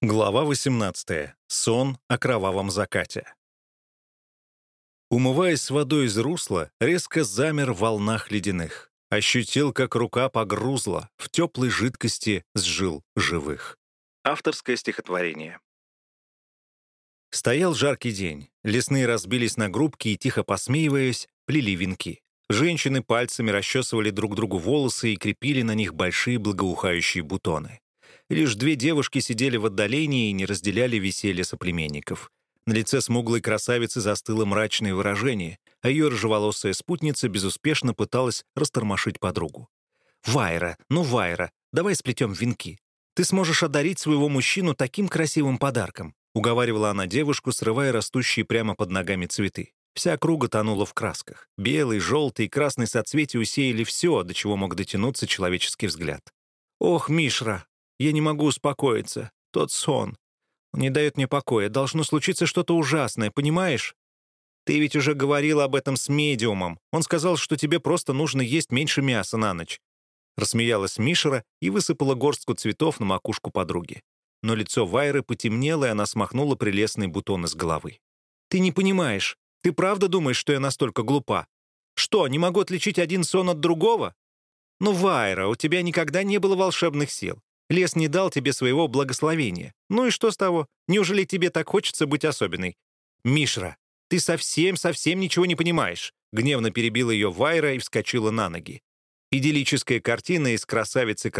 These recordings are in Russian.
Глава 18. Сон о кровавом закате. Умываясь водой из русла, резко замер в волнах ледяных. Ощутил, как рука погрузла, в теплой жидкости сжил живых. Авторское стихотворение. Стоял жаркий день. Лесные разбились на группки и, тихо посмеиваясь, плели венки. Женщины пальцами расчесывали друг другу волосы и крепили на них большие благоухающие бутоны. Лишь две девушки сидели в отдалении и не разделяли веселье соплеменников. На лице смуглой красавицы застыло мрачное выражение, а ее рыжеволосая спутница безуспешно пыталась растормошить подругу. «Вайра, ну, Вайра, давай сплетем венки. Ты сможешь одарить своего мужчину таким красивым подарком», уговаривала она девушку, срывая растущие прямо под ногами цветы. Вся округа тонула в красках. Белый, желтый и красный соцветия усеяли все, до чего мог дотянуться человеческий взгляд. «Ох, Мишра, я не могу успокоиться. Тот сон. Он не дает мне покоя. Должно случиться что-то ужасное, понимаешь? Ты ведь уже говорила об этом с медиумом. Он сказал, что тебе просто нужно есть меньше мяса на ночь. Рассмеялась Мишера и высыпала горстку цветов на макушку подруги. Но лицо Вайры потемнело, и она смахнула прелестные бутоны с головы. «Ты не понимаешь. Ты правда думаешь, что я настолько глупа? Что, не могу отличить один сон от другого? Ну, Вайра, у тебя никогда не было волшебных сил. Лес не дал тебе своего благословения. Ну и что с того? Неужели тебе так хочется быть особенной? Мишра, ты совсем-совсем ничего не понимаешь. Гневно перебила ее Вайра и вскочила на ноги. Идиллическая картина из красавиц и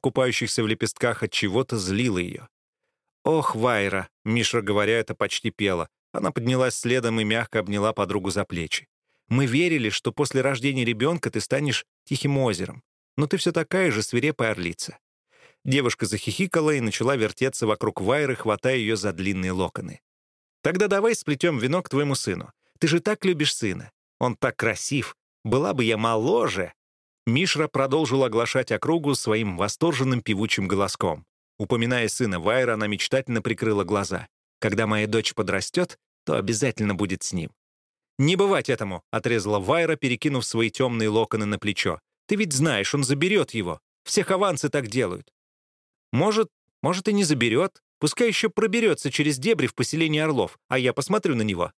купающихся в лепестках, от чего-то злила ее. «Ох, Вайра!» — Мишра, говоря это, почти пела. Она поднялась следом и мягко обняла подругу за плечи. «Мы верили, что после рождения ребенка ты станешь тихим озером. Но ты все такая же свирепая орлица. Девушка захихикала и начала вертеться вокруг Вайры, хватая ее за длинные локоны. «Тогда давай сплетем венок твоему сыну. Ты же так любишь сына. Он так красив. Была бы я моложе!» Мишра продолжил оглашать округу своим восторженным певучим голоском. Упоминая сына Вайра, она мечтательно прикрыла глаза. «Когда моя дочь подрастет, то обязательно будет с ним». «Не бывать этому», — отрезала Вайра, перекинув свои темные локоны на плечо. «Ты ведь знаешь, он заберет его. Все хованцы так делают. Может, может и не заберет. Пускай еще проберется через дебри в поселение Орлов, а я посмотрю на него».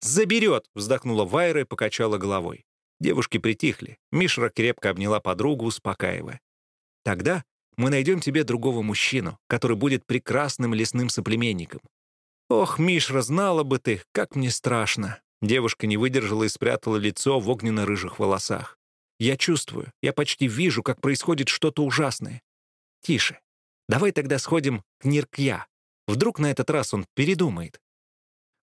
«Заберет!» — вздохнула Вайра и покачала головой. Девушки притихли. Мишра крепко обняла подругу, успокаивая. «Тогда мы найдем тебе другого мужчину, который будет прекрасным лесным соплеменником». «Ох, Мишра, знала бы ты, как мне страшно!» Девушка не выдержала и спрятала лицо в огненно-рыжих волосах. «Я чувствую, я почти вижу, как происходит что-то ужасное. Тише, Давай тогда сходим к Ниркья. Вдруг на этот раз он передумает».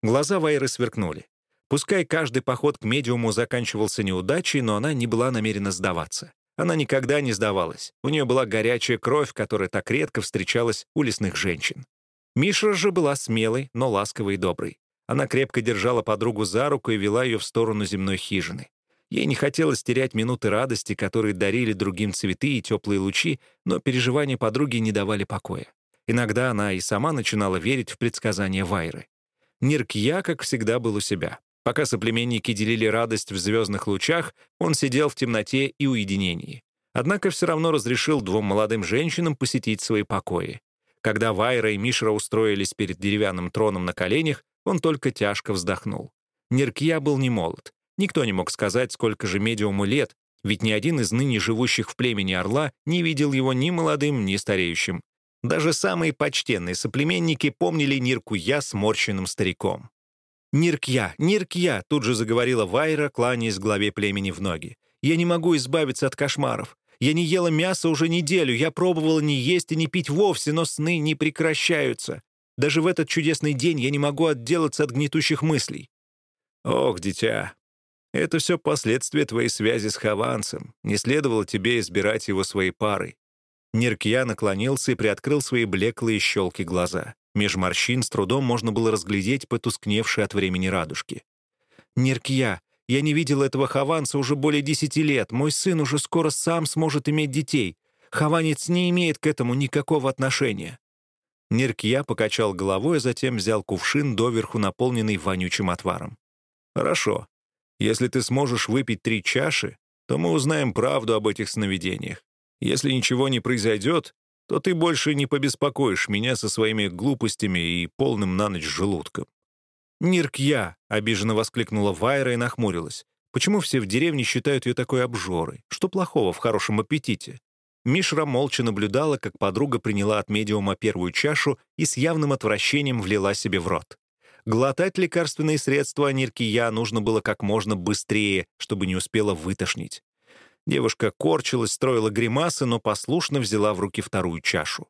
Глаза Вайры сверкнули. Пускай каждый поход к медиуму заканчивался неудачей, но она не была намерена сдаваться. Она никогда не сдавалась. У нее была горячая кровь, которая так редко встречалась у лесных женщин. Миша же была смелой, но ласковой и доброй. Она крепко держала подругу за руку и вела ее в сторону земной хижины. Ей не хотелось терять минуты радости, которые дарили другим цветы и теплые лучи, но переживания подруги не давали покоя. Иногда она и сама начинала верить в предсказания Вайры. Ниркья, как всегда, был у себя. Пока соплеменники делили радость в звездных лучах, он сидел в темноте и уединении. Однако все равно разрешил двум молодым женщинам посетить свои покои. Когда Вайра и Мишра устроились перед деревянным троном на коленях, он только тяжко вздохнул. Ниркья был не молод. Никто не мог сказать, сколько же медиуму лет, ведь ни один из ныне живущих в племени Орла не видел его ни молодым, ни стареющим. Даже самые почтенные соплеменники помнили Ниркуя сморщенным стариком. «Ниркья, Ниркья!» — тут же заговорила Вайра, кланяясь главе племени в ноги. «Я не могу избавиться от кошмаров. Я не ела мясо уже неделю, я пробовала не есть и не пить вовсе, но сны не прекращаются. Даже в этот чудесный день я не могу отделаться от гнетущих мыслей». «Ох, дитя, это все последствия твоей связи с Хавансом. Не следовало тебе избирать его своей парой». Ниркья наклонился и приоткрыл свои блеклые щелки глаза. Меж морщин с трудом можно было разглядеть потускневшие от времени радужки. «Ниркья, я не видел этого Хаванца уже более десяти лет. Мой сын уже скоро сам сможет иметь детей. Хаванец не имеет к этому никакого отношения». Ниркья покачал головой, а затем взял кувшин, доверху наполненный вонючим отваром. «Хорошо. Если ты сможешь выпить три чаши, то мы узнаем правду об этих сновидениях. Если ничего не произойдет, то ты больше не побеспокоишь меня со своими глупостями и полным на ночь желудком». «Нирк я!» — обиженно воскликнула Вайра и нахмурилась. «Почему все в деревне считают ее такой обжорой? Что плохого в хорошем аппетите?» Мишра молча наблюдала, как подруга приняла от медиума первую чашу и с явным отвращением влила себе в рот. Глотать лекарственные средства Ниркия нужно было как можно быстрее, чтобы не успела вытошнить. Девушка корчилась, строила гримасы, но послушно взяла в руки вторую чашу.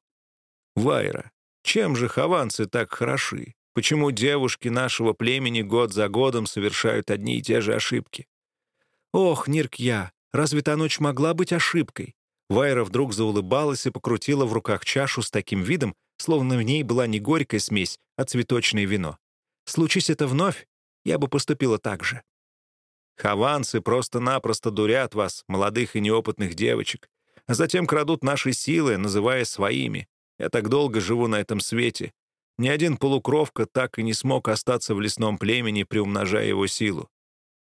«Вайра, чем же хованцы так хороши? Почему девушки нашего племени год за годом совершают одни и те же ошибки?» «Ох, Ниркья, разве та ночь могла быть ошибкой?» Вайра вдруг заулыбалась и покрутила в руках чашу с таким видом, словно в ней была не горькая смесь, а цветочное вино. «Случись это вновь, я бы поступила так же». Хованцы просто-напросто дурят вас, молодых и неопытных девочек, а затем крадут наши силы, называя своими. Я так долго живу на этом свете. Ни один полукровка так и не смог остаться в лесном племени, приумножая его силу.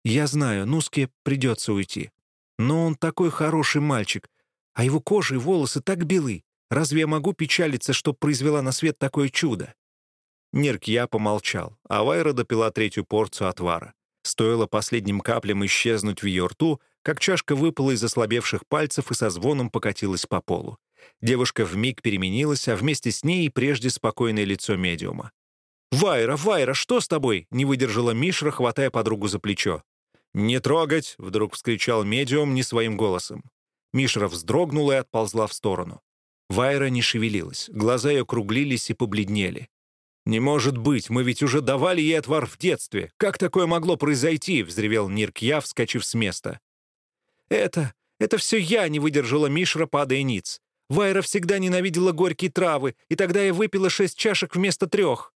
Я знаю, Нуске придется уйти. Но он такой хороший мальчик, а его кожа и волосы так белы. Разве я могу печалиться, что произвела на свет такое чудо?» Нирк я помолчал, а Вайра допила третью порцию отвара. Стоило последним каплям исчезнуть в ее рту, как чашка выпала из ослабевших пальцев и со звоном покатилась по полу. Девушка вмиг переменилась, а вместе с ней и прежде спокойное лицо медиума. «Вайра, Вайра, что с тобой?» — не выдержала Мишра, хватая подругу за плечо. «Не трогать!» — вдруг вскричал медиум не своим голосом. Мишра вздрогнула и отползла в сторону. Вайра не шевелилась, глаза ее круглились и побледнели. «Не может быть, мы ведь уже давали ей отвар в детстве. Как такое могло произойти?» — взревел Ниркья, вскочив с места. «Это... это все я не выдержала Мишра, падая ниц. Вайра всегда ненавидела горькие травы, и тогда я выпила шесть чашек вместо трех».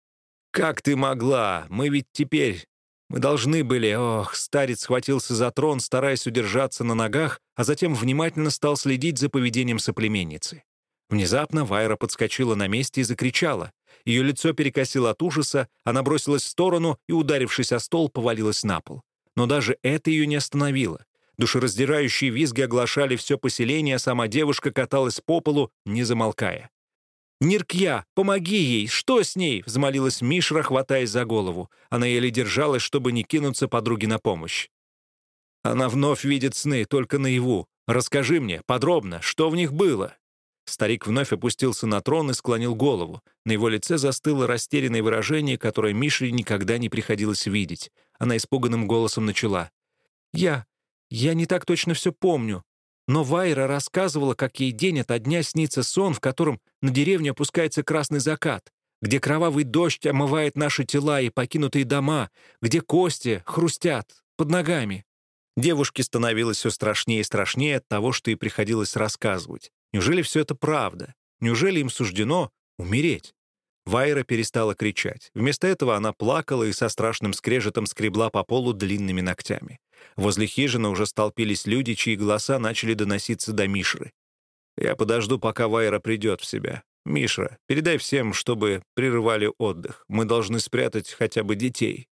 «Как ты могла? Мы ведь теперь... Мы должны были...» Ох, старец схватился за трон, стараясь удержаться на ногах, а затем внимательно стал следить за поведением соплеменницы. Внезапно Вайра подскочила на месте и закричала. Ее лицо перекосило от ужаса, она бросилась в сторону и, ударившись о стол, повалилась на пол. Но даже это ее не остановило. Душераздирающие визги оглашали все поселение, а сама девушка каталась по полу, не замолкая. «Ниркья, помоги ей! Что с ней?» — взмолилась Мишра, хватаясь за голову. Она еле держалась, чтобы не кинуться подруге на помощь. «Она вновь видит сны, только наяву. Расскажи мне, подробно, что в них было?» Старик вновь опустился на трон и склонил голову. На его лице застыло растерянное выражение, которое Мише никогда не приходилось видеть. Она испуганным голосом начала. «Я... я не так точно все помню. Но Вайра рассказывала, как ей день ото дня снится сон, в котором на деревню опускается красный закат, где кровавый дождь омывает наши тела и покинутые дома, где кости хрустят под ногами». Девушке становилось все страшнее и страшнее от того, что ей приходилось рассказывать. Неужели все это правда? Неужели им суждено умереть? Вайра перестала кричать. Вместо этого она плакала и со страшным скрежетом скребла по полу длинными ногтями. Возле хижины уже столпились люди, чьи голоса начали доноситься до Мишры. «Я подожду, пока Вайра придет в себя. Мишра, передай всем, чтобы прерывали отдых. Мы должны спрятать хотя бы детей».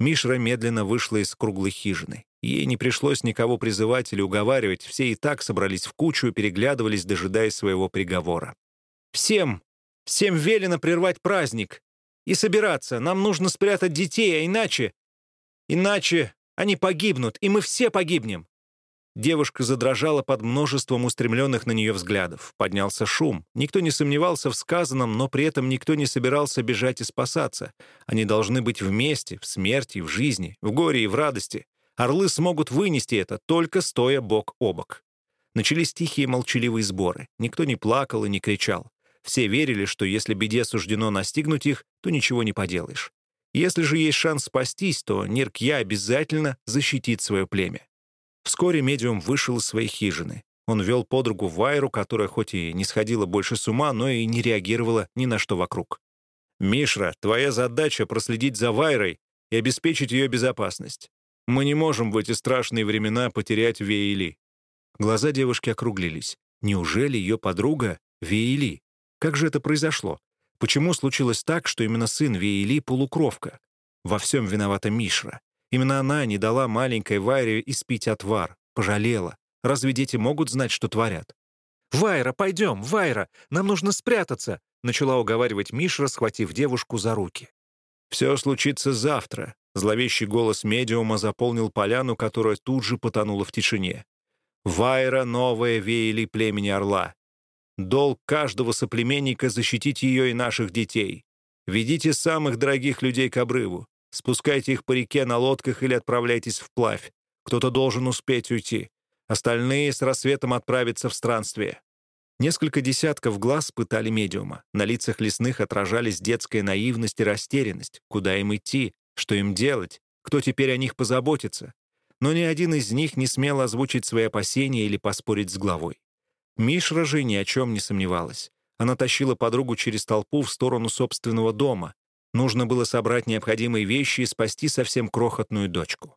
Мишра медленно вышла из круглой хижины. Ей не пришлось никого призывать или уговаривать, все и так собрались в кучу и переглядывались, дожидаясь своего приговора. «Всем! Всем велено прервать праздник! И собираться! Нам нужно спрятать детей, а иначе... Иначе они погибнут, и мы все погибнем!» Девушка задрожала под множеством устремленных на нее взглядов. Поднялся шум. Никто не сомневался в сказанном, но при этом никто не собирался бежать и спасаться. Они должны быть вместе, в смерти, в жизни, в горе и в радости. Орлы смогут вынести это, только стоя бок о бок. Начались тихие молчаливые сборы. Никто не плакал и не кричал. Все верили, что если беде суждено настигнуть их, то ничего не поделаешь. Если же есть шанс спастись, то Ниркья обязательно защитит свое племя. Вскоре медиум вышел из своей хижины. Он вел подругу Вайру, которая хоть и не сходила больше с ума, но и не реагировала ни на что вокруг. «Мишра, твоя задача — проследить за Вайрой и обеспечить ее безопасность. Мы не можем в эти страшные времена потерять Веили». Глаза девушки округлились. Неужели ее подруга — Веили? Как же это произошло? Почему случилось так, что именно сын Веили — полукровка? Во всем виновата Мишра. Именно она не дала маленькой Вайре испить отвар, пожалела. Разве дети могут знать, что творят? «Вайра, пойдем, Вайра, нам нужно спрятаться!» начала уговаривать Мишра, схватив девушку за руки. «Все случится завтра», — зловещий голос медиума заполнил поляну, которая тут же потонула в тишине. «Вайра — новая веяли племени Орла. Долг каждого соплеменника — защитить ее и наших детей. Ведите самых дорогих людей к обрыву. Спускайте их по реке на лодках или отправляйтесь вплавь. Кто-то должен успеть уйти. Остальные с рассветом отправятся в странствие. Несколько десятков глаз пытали медиума. На лицах лесных отражались детская наивность и растерянность. Куда им идти? Что им делать? Кто теперь о них позаботится? Но ни один из них не смел озвучить свои опасения или поспорить с главой. Мишра же ни о чем не сомневалась. Она тащила подругу через толпу в сторону собственного дома. Нужно было собрать необходимые вещи и спасти совсем крохотную дочку.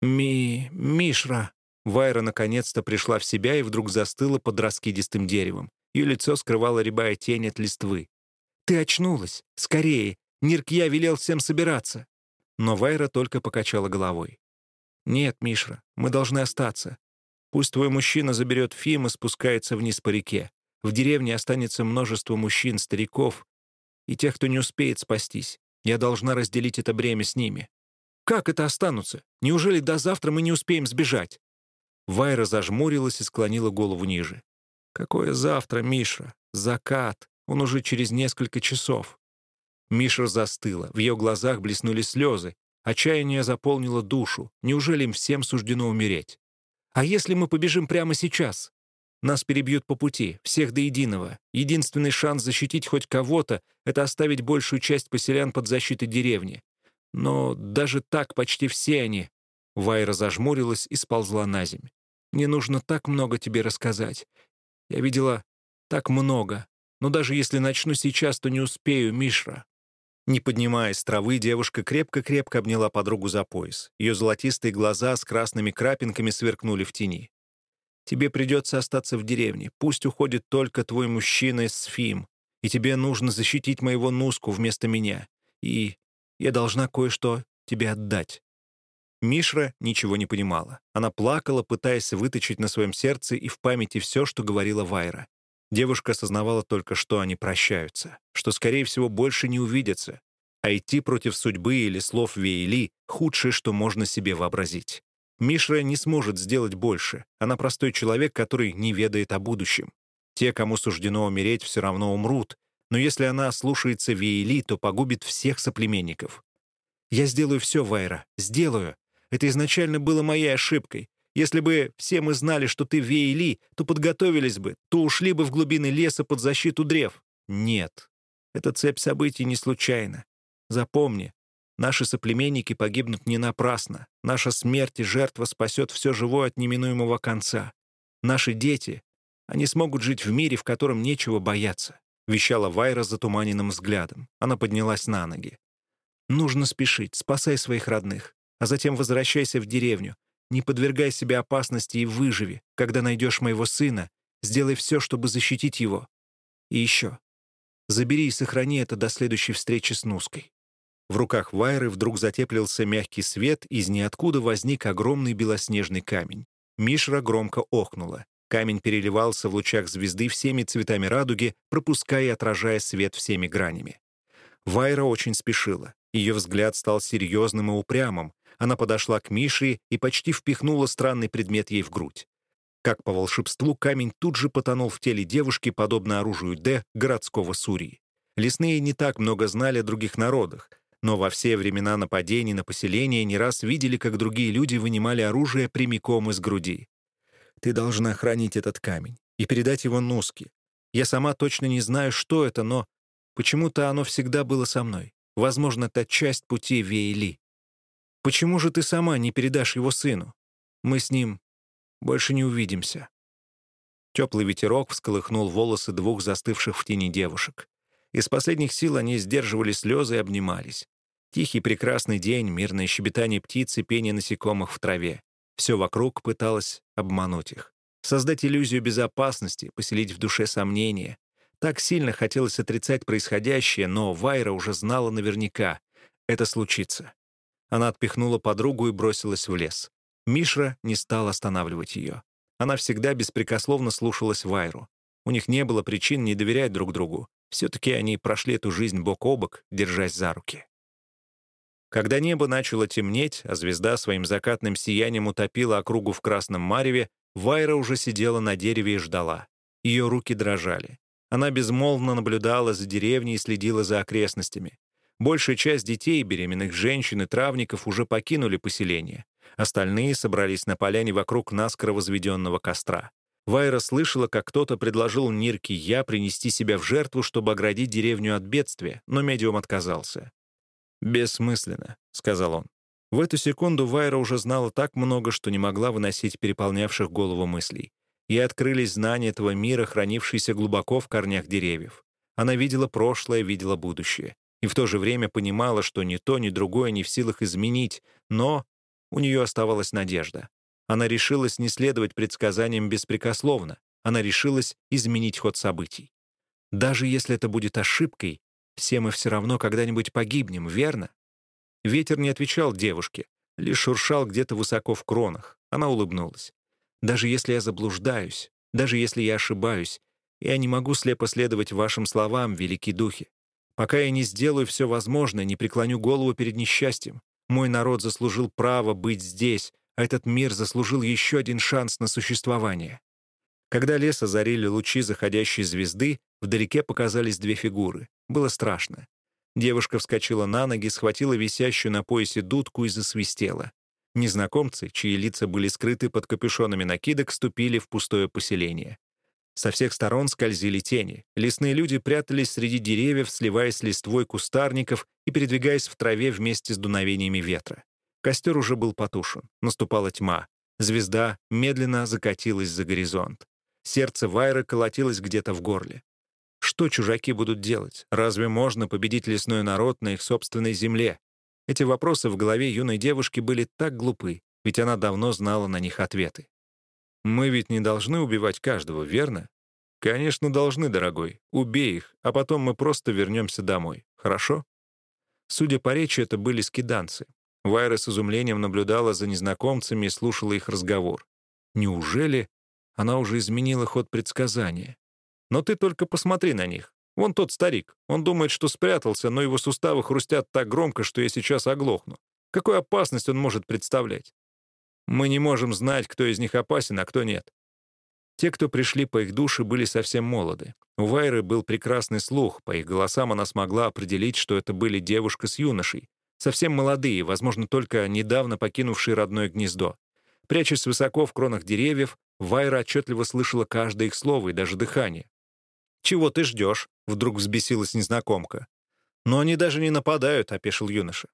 «Ми... Мишра...» Вайра наконец-то пришла в себя и вдруг застыла под раскидистым деревом. Ее лицо скрывала рябая тень от листвы. «Ты очнулась! Скорее! Ниркья велел всем собираться!» Но Вайра только покачала головой. «Нет, Мишра, мы должны остаться. Пусть твой мужчина заберет Фим и спускается вниз по реке. В деревне останется множество мужчин, стариков и тех, кто не успеет спастись. Я должна разделить это бремя с ними. Как это останутся? Неужели до завтра мы не успеем сбежать?» Вайра зажмурилась и склонила голову ниже. «Какое завтра, Миша? Закат. Он уже через несколько часов». Миша застыла. В ее глазах блеснули слезы. Отчаяние заполнило душу. Неужели им всем суждено умереть? «А если мы побежим прямо сейчас?» Нас перебьют по пути, всех до единого. Единственный шанс защитить хоть кого-то — это оставить большую часть поселян под защитой деревни. Но даже так почти все они... Вайра зажмурилась и сползла на земь. «Мне нужно так много тебе рассказать. Я видела так много. Но даже если начну сейчас, то не успею, Мишра». Не поднимаясь с травы, девушка крепко-крепко обняла подругу за пояс. Ее золотистые глаза с красными крапинками сверкнули в тени. Тебе придется остаться в деревне. Пусть уходит только твой мужчина с Фим. И тебе нужно защитить моего Нуску вместо меня. И я должна кое-что тебе отдать». Мишра ничего не понимала. Она плакала, пытаясь выточить на своем сердце и в памяти все, что говорила Вайра. Девушка осознавала только, что они прощаются, что, скорее всего, больше не увидятся, а идти против судьбы или слов Вейли — худшее, что можно себе вообразить. Мишра не сможет сделать больше. Она простой человек, который не ведает о будущем. Те, кому суждено умереть, все равно умрут. Но если она слушается Вейли, то погубит всех соплеменников. «Я сделаю все, Вайра, сделаю. Это изначально было моей ошибкой. Если бы все мы знали, что ты Вейли, то подготовились бы, то ушли бы в глубины леса под защиту древ. Нет. Эта цепь событий не случайна. Запомни, Наши соплеменники погибнут не напрасно. Наша смерть и жертва спасет все живое от неминуемого конца. Наши дети, они смогут жить в мире, в котором нечего бояться», — вещала Вайра затуманенным взглядом. Она поднялась на ноги. «Нужно спешить, спасай своих родных, а затем возвращайся в деревню. Не подвергай себя опасности и выживи. Когда найдешь моего сына, сделай все, чтобы защитить его. И еще. Забери и сохрани это до следующей встречи с Нуской. В руках Вайры вдруг затеплился мягкий свет, из ниоткуда возник огромный белоснежный камень. Мишра громко охнула. Камень переливался в лучах звезды всеми цветами радуги, пропуская и отражая свет всеми гранями. Вайра очень спешила. Ее взгляд стал серьезным и упрямым. Она подошла к Мише и почти впихнула странный предмет ей в грудь. Как по волшебству, камень тут же потонул в теле девушки, подобно оружию Д городского Сурии. Лесные не так много знали о других народах, но во все времена нападений на поселение не раз видели, как другие люди вынимали оружие прямиком из груди. «Ты должна хранить этот камень и передать его Нуске. Я сама точно не знаю, что это, но почему-то оно всегда было со мной. Возможно, это часть пути Вейли. Почему же ты сама не передашь его сыну? Мы с ним больше не увидимся». Теплый ветерок всколыхнул волосы двух застывших в тени девушек. Из последних сил они сдерживали слезы и обнимались. Тихий прекрасный день, мирное щебетание птиц и пение насекомых в траве. Все вокруг пыталось обмануть их. Создать иллюзию безопасности, поселить в душе сомнения. Так сильно хотелось отрицать происходящее, но Вайра уже знала наверняка — это случится. Она отпихнула подругу и бросилась в лес. Мишра не стал останавливать ее. Она всегда беспрекословно слушалась Вайру. У них не было причин не доверять друг другу. Все-таки они прошли эту жизнь бок о бок, держась за руки. Когда небо начало темнеть, а звезда своим закатным сиянием утопила округу в красном мареве, Вайра уже сидела на дереве и ждала. Ее руки дрожали. Она безмолвно наблюдала за деревней и следила за окрестностями. Большая часть детей, беременных женщин и травников уже покинули поселение. Остальные собрались на поляне вокруг наскоро возведенного костра. Вайра слышала, как кто-то предложил Нирке Я принести себя в жертву, чтобы оградить деревню от бедствия, но медиум отказался. «Бессмысленно», — сказал он. В эту секунду Вайра уже знала так много, что не могла выносить переполнявших голову мыслей. Ей открылись знания этого мира, хранившиеся глубоко в корнях деревьев. Она видела прошлое, видела будущее. И в то же время понимала, что ни то, ни другое не в силах изменить, но у нее оставалась надежда. Она решилась не следовать предсказаниям беспрекословно. Она решилась изменить ход событий. Даже если это будет ошибкой, все мы все равно когда-нибудь погибнем, верно? Ветер не отвечал девушке, лишь шуршал где-то высоко в кронах. Она улыбнулась. Даже если я заблуждаюсь, даже если я ошибаюсь, я не могу слепо следовать вашим словам, великие духи. Пока я не сделаю все возможное, не преклоню голову перед несчастьем, мой народ заслужил право быть здесь, а этот мир заслужил еще один шанс на существование. Когда лес озарили лучи заходящей звезды, вдалеке показались две фигуры. Было страшно. Девушка вскочила на ноги, схватила висящую на поясе дудку и засвистела. Незнакомцы, чьи лица были скрыты под капюшонами накидок, ступили в пустое поселение. Со всех сторон скользили тени. Лесные люди прятались среди деревьев, сливаясь с листвой кустарников и передвигаясь в траве вместе с дуновениями ветра. Костер уже был потушен. Наступала тьма. Звезда медленно закатилась за горизонт. Сердце Вайры колотилось где-то в горле. Что чужаки будут делать? Разве можно победить лесной народ на их собственной земле? Эти вопросы в голове юной девушки были так глупы, ведь она давно знала на них ответы. Мы ведь не должны убивать каждого, верно? Конечно, должны, дорогой. Убей их, а потом мы просто вернемся домой. Хорошо? Судя по речи, это были скиданцы. Вайра с изумлением наблюдала за незнакомцами и слушала их разговор. Неужели она уже изменила ход предсказания? Но ты только посмотри на них. Вон тот старик. Он думает, что спрятался, но его суставы хрустят так громко, что я сейчас оглохну. Какую опасность он может представлять? Мы не можем знать, кто из них опасен, а кто нет. Те, кто пришли по их душе, были совсем молоды. У Вайры был прекрасный слух, по их голосам она смогла определить, что это были девушка с юношей. Совсем молодые, возможно, только недавно покинувшие родное гнездо. Прячась высоко в кронах деревьев, Вайра отчетливо слышала каждое их слово и даже дыхание. «Чего ты ждешь?» — вдруг взбесилась незнакомка. «Но они даже не нападают», — опешил юноша.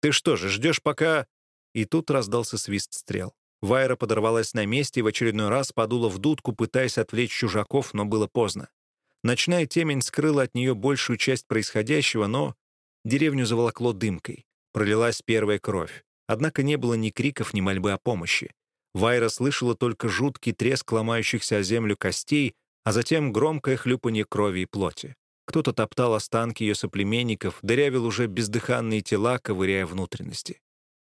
«Ты что же, ждешь, пока...» И тут раздался свист стрел. Вайра подорвалась на месте и в очередной раз подула в дудку, пытаясь отвлечь чужаков, но было поздно. Ночная темень скрыла от нее большую часть происходящего, но деревню заволокло дымкой. Пролилась первая кровь. Однако не было ни криков, ни мольбы о помощи. Вайра слышала только жуткий треск ломающихся о землю костей, а затем громкое хлюпанье крови и плоти. Кто-то топтал останки ее соплеменников, дырявил уже бездыханные тела, ковыряя внутренности.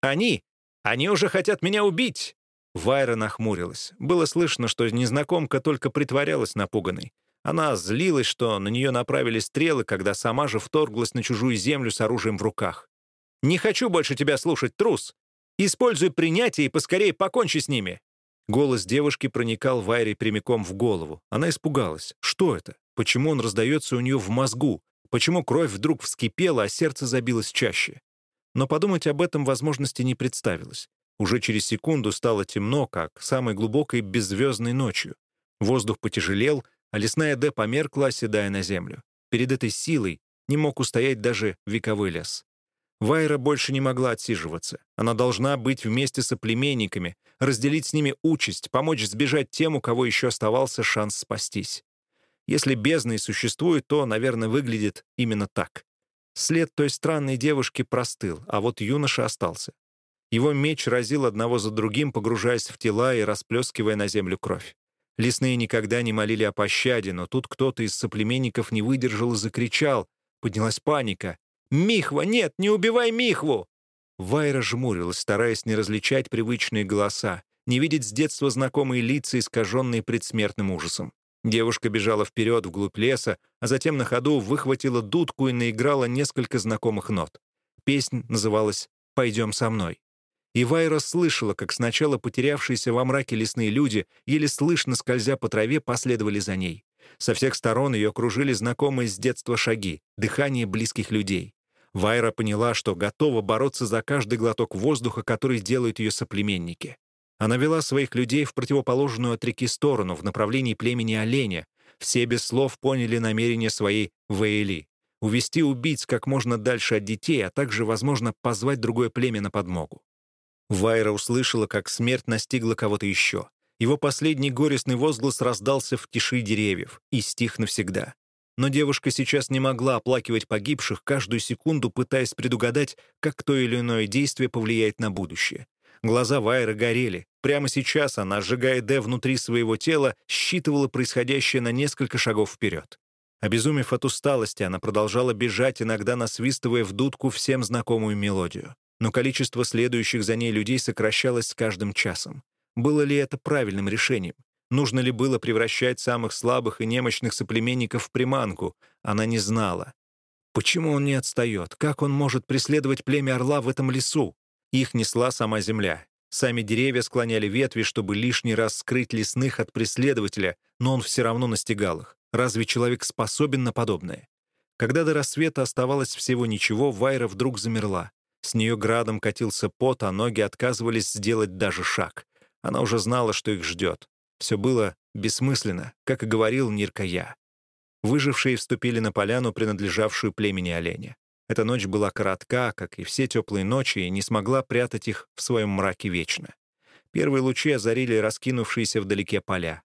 «Они! Они уже хотят меня убить!» Вайра нахмурилась. Было слышно, что незнакомка только притворялась напуганной. Она злилась, что на нее направили стрелы, когда сама же вторглась на чужую землю с оружием в руках. «Не хочу больше тебя слушать, трус! Используй принятие и поскорее покончи с ними!» Голос девушки проникал Вайре прямиком в голову. Она испугалась. Что это? Почему он раздается у нее в мозгу? Почему кровь вдруг вскипела, а сердце забилось чаще? Но подумать об этом возможности не представилось. Уже через секунду стало темно, как самой глубокой беззвездной ночью. Воздух потяжелел, а лесная Д померкла, оседая на землю. Перед этой силой не мог устоять даже вековой лес. Вайра больше не могла отсиживаться. Она должна быть вместе с соплеменниками, разделить с ними участь, помочь сбежать тем, у кого еще оставался шанс спастись. Если бездна и существует, то, наверное, выглядит именно так. След той странной девушки простыл, а вот юноша остался. Его меч разил одного за другим, погружаясь в тела и расплескивая на землю кровь. Лесные никогда не молили о пощаде, но тут кто-то из соплеменников не выдержал и закричал. Поднялась паника. «Михва! Нет, не убивай Михву!» Вайра жмурилась, стараясь не различать привычные голоса. не видеть с детства знакомые лица, искаженные предсмертным ужасом. Девушка бежала вперед вглубь леса, а затем на ходу выхватила дудку и наиграла несколько знакомых нот. Песнь называлась «Пойдем со мной». И Вайра слышала, как сначала потерявшиеся во мраке лесные люди, еле слышно скользя по траве, последовали за ней. Со всех сторон ее окружили знакомые с детства шаги, дыхание близких людей. Вайра поняла, что готова бороться за каждый глоток воздуха, который делают ее соплеменники. Она вела своих людей в противоположную от реки сторону, в направлении племени оленя. Все без слов поняли намерение своей Ваэли — увести убийц как можно дальше от детей, а также, возможно, позвать другое племя на подмогу. Вайра услышала, как смерть настигла кого-то еще. Его последний горестный возглас раздался в тиши деревьев и стих навсегда. Но девушка сейчас не могла оплакивать погибших, каждую секунду пытаясь предугадать, как то или иное действие повлияет на будущее. Глаза Вайры горели. Прямо сейчас она, сжигая Д внутри своего тела, считывала происходящее на несколько шагов вперед. Обезумев от усталости, она продолжала бежать, иногда насвистывая в дудку всем знакомую мелодию. Но количество следующих за ней людей сокращалось с каждым часом. Было ли это правильным решением? Нужно ли было превращать самых слабых и немощных соплеменников в приманку? Она не знала. Почему он не отстает? Как он может преследовать племя орла в этом лесу? Их несла сама земля. Сами деревья склоняли ветви, чтобы лишний раз скрыть лесных от преследователя, но он все равно настигал их. Разве человек способен на подобное? Когда до рассвета оставалось всего ничего, Вайра вдруг замерла. С нее градом катился пот, а ноги отказывались сделать даже шаг. Она уже знала, что их ждет. Все было бессмысленно, как и говорил Ниркая. Выжившие вступили на поляну, принадлежавшую племени оленя. Эта ночь была коротка, как и все теплые ночи, и не смогла прятать их в своем мраке вечно. Первые лучи озарили раскинувшиеся вдалеке поля.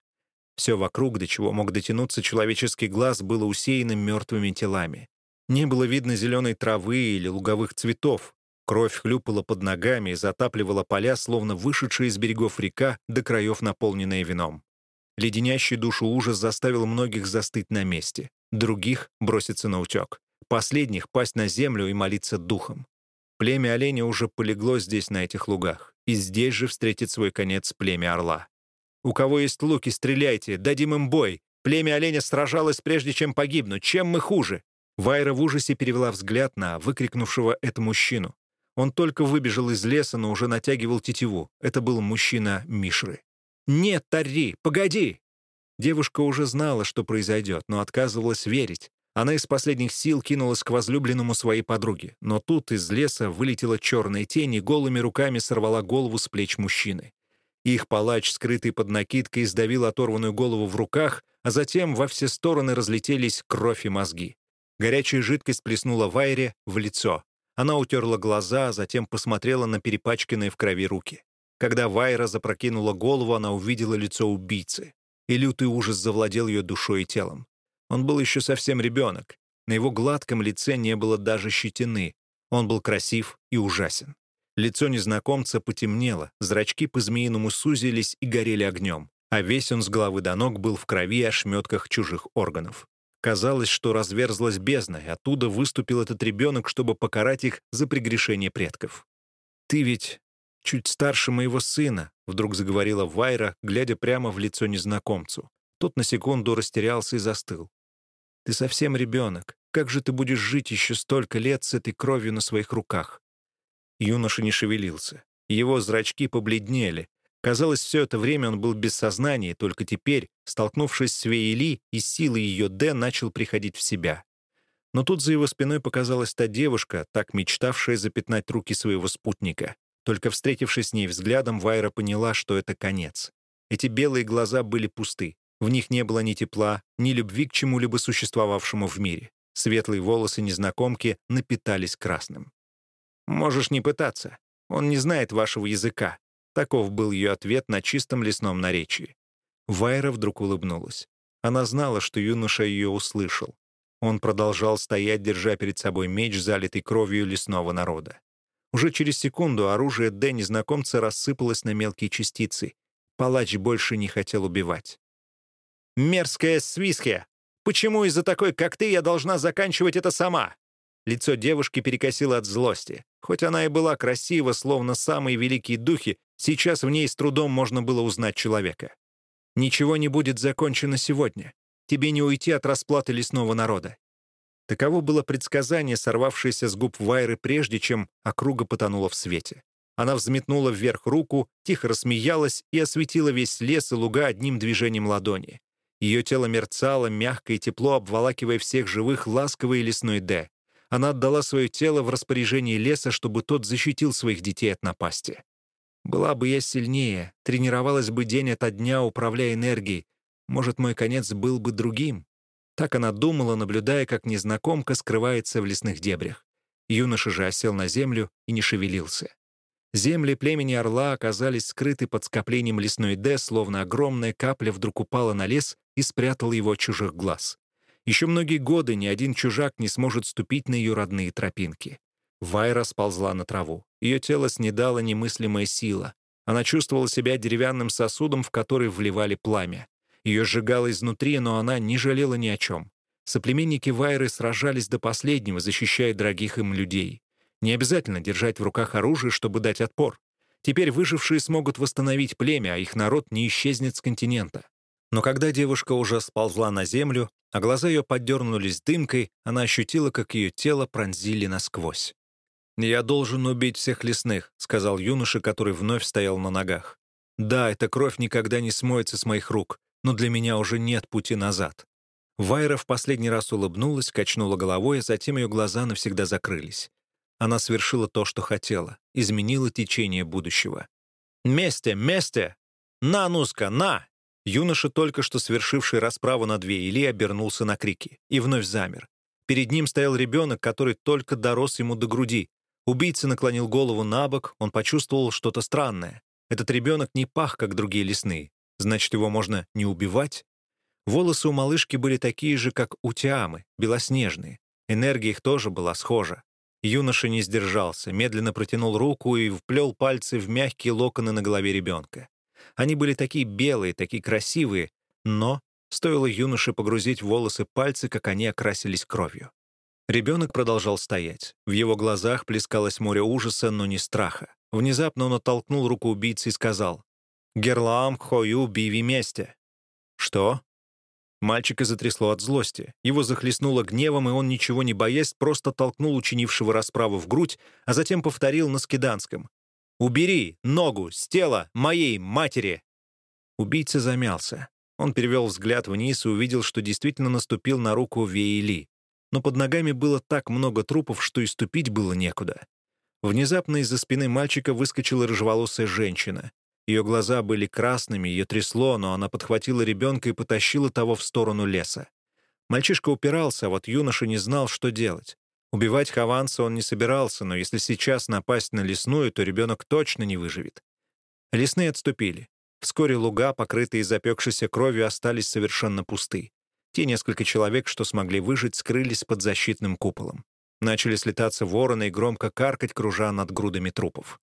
Все вокруг, до чего мог дотянуться человеческий глаз, было усеяно мертвыми телами. Не было видно зеленой травы или луговых цветов. Кровь хлюпала под ногами и затапливала поля, словно вышедшая из берегов река до краев, наполненная вином. Леденящий душу ужас заставил многих застыть на месте, других — броситься на утек последних пасть на землю и молиться духом. Племя оленя уже полегло здесь, на этих лугах, и здесь же встретит свой конец племя орла. «У кого есть луки, стреляйте, дадим им бой. Племя оленя сражалось, прежде чем погибнуть. Чем мы хуже?» Вайра в ужасе перевела взгляд на выкрикнувшего это мужчину. Он только выбежал из леса, но уже натягивал тетиву. Это был мужчина Мишры. «Нет, Тарри, погоди!» Девушка уже знала, что произойдет, но отказывалась верить. Она из последних сил кинулась к возлюбленному своей подруги, но тут из леса вылетела черная тень и голыми руками сорвала голову с плеч мужчины. Их палач, скрытый под накидкой, сдавил оторванную голову в руках, а затем во все стороны разлетелись кровь и мозги. Горячая жидкость плеснула Вайре в лицо. Она утерла глаза, а затем посмотрела на перепачканные в крови руки. Когда Вайра запрокинула голову, она увидела лицо убийцы. И лютый ужас завладел ее душой и телом. Он был еще совсем ребенок. На его гладком лице не было даже щетины. Он был красив и ужасен. Лицо незнакомца потемнело, зрачки по-змеиному сузились и горели огнем, а весь он с головы до ног был в крови и ошметках чужих органов. Казалось, что разверзлась бездна, и оттуда выступил этот ребенок, чтобы покарать их за прегрешение предков. «Ты ведь чуть старше моего сына», — вдруг заговорила Вайра, глядя прямо в лицо незнакомцу. Тот на секунду растерялся и застыл. Ты совсем ребенок. Как же ты будешь жить еще столько лет с этой кровью на своих руках?» Юноша не шевелился. Его зрачки побледнели. Казалось, все это время он был без сознания, только теперь, столкнувшись с Вейли и силой ее Д, начал приходить в себя. Но тут за его спиной показалась та девушка, так мечтавшая запятнать руки своего спутника. Только встретившись с ней взглядом, Вайра поняла, что это конец. Эти белые глаза были пусты. В них не было ни тепла, ни любви к чему-либо существовавшему в мире. Светлые волосы незнакомки напитались красным. «Можешь не пытаться. Он не знает вашего языка». Таков был ее ответ на чистом лесном наречии. Вайра вдруг улыбнулась. Она знала, что юноша ее услышал. Он продолжал стоять, держа перед собой меч, залитый кровью лесного народа. Уже через секунду оружие Д незнакомца рассыпалось на мелкие частицы. Палач больше не хотел убивать. Мерзкая свисхе! Почему из-за такой, как ты, я должна заканчивать это сама?» Лицо девушки перекосило от злости. Хоть она и была красива, словно самые великие духи, Сейчас в ней с трудом можно было узнать человека. Ничего не будет закончено сегодня. Тебе не уйти от расплаты лесного народа. Таково было предсказание, сорвавшееся с губ Вайры, прежде чем округа потонула в свете. Она взметнула вверх руку, тихо рассмеялась и осветила весь лес и луга одним движением ладони. Ее тело мерцало, мягко и тепло, обволакивая всех живых ласковой лесной Д. Она отдала свое тело в распоряжение леса, чтобы тот защитил своих детей от напасти. Была бы я сильнее, тренировалась бы день ото дня, управляя энергией. Может, мой конец был бы другим. Так она думала, наблюдая, как незнакомка скрывается в лесных дебрях. Юноша же осел на землю и не шевелился. Земли племени Орла оказались скрыты под скоплением лесной Д, словно огромная капля вдруг упала на лес и спрятала его от чужих глаз. Еще многие годы ни один чужак не сможет ступить на ее родные тропинки. Вайра сползла на траву. Ее тело снедала немыслимая сила. Она чувствовала себя деревянным сосудом, в который вливали пламя. Ее сжигало изнутри, но она не жалела ни о чем. Соплеменники Вайры сражались до последнего, защищая дорогих им людей. Не обязательно держать в руках оружие, чтобы дать отпор. Теперь выжившие смогут восстановить племя, а их народ не исчезнет с континента. Но когда девушка уже сползла на землю, а глаза ее поддернулись дымкой, она ощутила, как ее тело пронзили насквозь. «Я должен убить всех лесных», — сказал юноша, который вновь стоял на ногах. «Да, эта кровь никогда не смоется с моих рук, но для меня уже нет пути назад». Вайра в последний раз улыбнулась, качнула головой, а затем ее глаза навсегда закрылись. Она совершила то, что хотела, изменила течение будущего. «Месте, месте! На, Нуска, на!» Юноша, только что совершивший расправу на две Или, обернулся на крики и вновь замер. Перед ним стоял ребенок, который только дорос ему до груди, Убийца наклонил голову на бок, он почувствовал что-то странное. Этот ребенок не пах, как другие лесные. Значит, его можно не убивать? Волосы у малышки были такие же, как у Тиамы, белоснежные. Энергия их тоже была схожа. Юноша не сдержался, медленно протянул руку и вплел пальцы в мягкие локоны на голове ребенка. Они были такие белые, такие красивые, но стоило юноше погрузить в волосы пальцы, как они окрасились кровью. Ребенок продолжал стоять. В его глазах плескалось море ужаса, но не страха. Внезапно он оттолкнул руку убийцы и сказал «Герлаам хою биви месте». «Что?» Мальчика затрясло от злости. Его захлестнуло гневом, и он, ничего не боясь, просто толкнул учинившего расправу в грудь, а затем повторил на скиданском. «Убери ногу с тела моей матери!» Убийца замялся. Он перевел взгляд вниз и увидел, что действительно наступил на руку Веили но под ногами было так много трупов, что и ступить было некуда. Внезапно из-за спины мальчика выскочила рыжеволосая женщина. Ее глаза были красными, ее трясло, но она подхватила ребенка и потащила того в сторону леса. Мальчишка упирался, а вот юноша не знал, что делать. Убивать Хованса он не собирался, но если сейчас напасть на лесную, то ребенок точно не выживет. Лесные отступили. Вскоре луга, покрытые запекшейся кровью, остались совершенно пусты. Те несколько человек, что смогли выжить, скрылись под защитным куполом. Начали слетаться вороны и громко каркать, кружа над грудами трупов.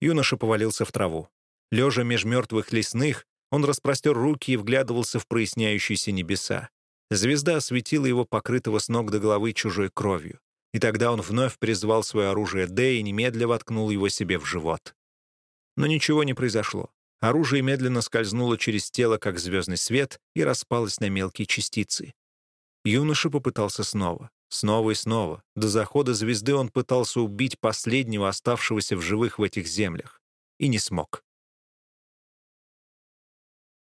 Юноша повалился в траву. Лежа меж мертвых лесных, он распростер руки и вглядывался в проясняющиеся небеса. Звезда осветила его покрытого с ног до головы чужой кровью. И тогда он вновь призвал свое оружие Д и немедля воткнул его себе в живот. Но ничего не произошло. Оружие медленно скользнуло через тело, как звездный свет, и распалось на мелкие частицы. Юноша попытался снова. Снова и снова. До захода звезды он пытался убить последнего оставшегося в живых в этих землях. И не смог.